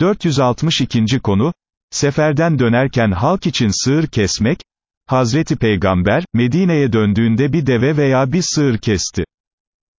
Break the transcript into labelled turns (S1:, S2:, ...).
S1: 462. konu, seferden dönerken halk için sığır kesmek, Hazreti Peygamber, Medine'ye döndüğünde bir deve veya bir sığır kesti.